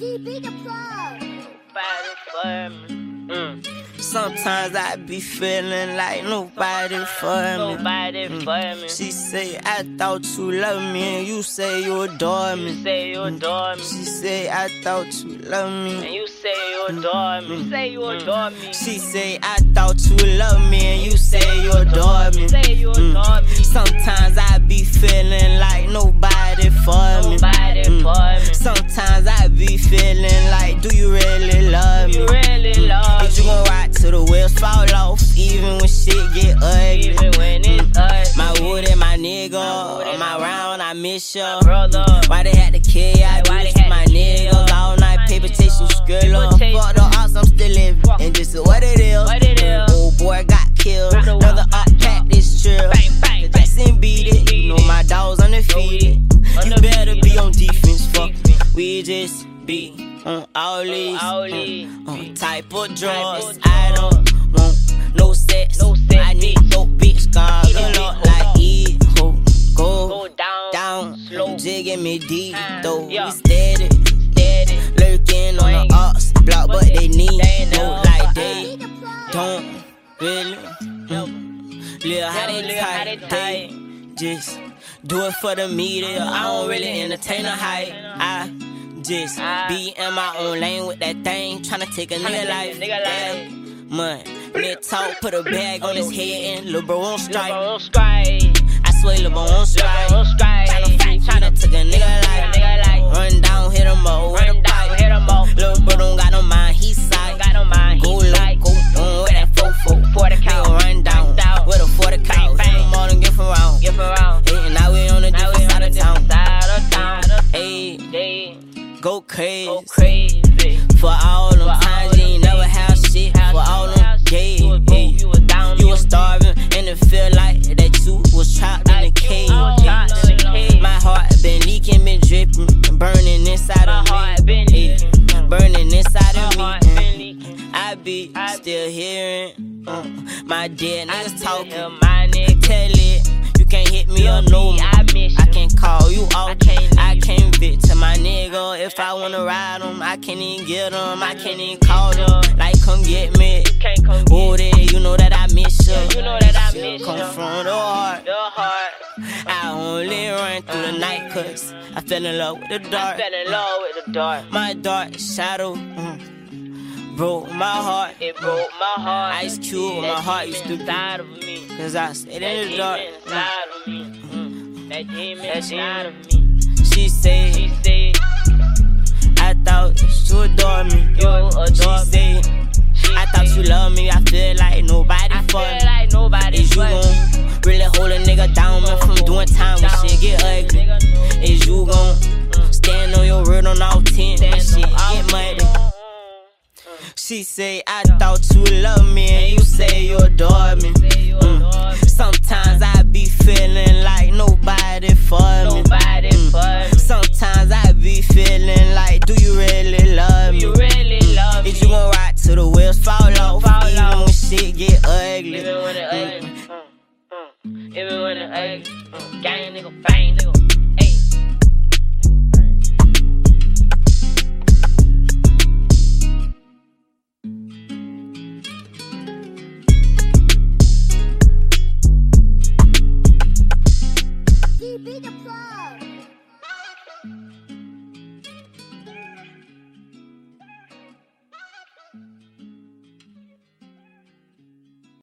DB the plug. Nobody for me. Mm. Sometimes I be feeling like nobody for me. Nobody mm. for me. She say, I thought you love me, and you say you adore You me. say you mm. adore me. She say, I thought you love mm. And you say you adore me. Say you adore me. She say, I thought you love me, and you say you adore me. Do you really love You me? really mm. love Is you gon' ride till the wheels fall off, even when shit get ugly? Even when it's mm. us. My wood and my nigga, my my round, I miss ya. Brother. Mm. Why they had to kill ya? Why they had my niggas all night, paper chasing skrilla. Fuck the odds, I'm still living, and this is what it is. What it is. Old boy got killed, another up cat this trip. Bang, bang, The Jackson beat it, you know my dogs undefeated. You better be on defense, fuck. We just be on all these, all uh, uh, type of drugs. I don't want no sex. No sex, I need no bitch, God. Eat it, Good bitch, Lord, hold like on. go, Go down. down, Slow. jigging me deep, though. yeah. We steady, Steady. lurking on the ox block, but they need They no like they DB the plug. don't really mm, they Live how they tight. They just do it for the media. I don't really entertain a hype. I just be in my own lane with that thing, tryna take a nigga life. nigga Yeah. Man, lit talk, put a bag on his head and lil' bro on Strike. strike. On strike. I swear lil' bro. On strike. Go crazy. For all them For all times you ain't never had shit. For all them days. You you was down. You was starving and it feel like that you was trapped in a Like cave. was trapped in a cave. My heart been leaking, been dripping, burning inside My of me. heart been Hey, leaking. burning inside of My heart me. been. I be I still hearing uh, my dead I niggas talking. my nigga. Tell it you can't hit me or no me. I miss you. If I wanna ride him, I can't even get him. I can't even call him. Like, come get me. Can't come Oh, get there, you know that I miss you. You know that I miss you. Come from the heart. your heart. I only run through the night cause I fell in love with the dark. I fell in love with the dark. My dark shadow mm, broke my heart. It broke my heart. Ice Cube, my heart used to be. inside of me. Cause I stayed That in the dark. inside of me. Mm. That demon inside of me. She She said, said, I thought you adore me. You adore She me. said, I thought you love me. I feel like nobody I for me. like nobody Is you gon' really hold a nigga down man, from doing time when shit get ugly? Is you gon' stand on your word on all 10 when shit get muddy? She say, I thought you love me get ugly. Even when it ugly. Even when it ugly. Mm. Gang nigga, bang nigga.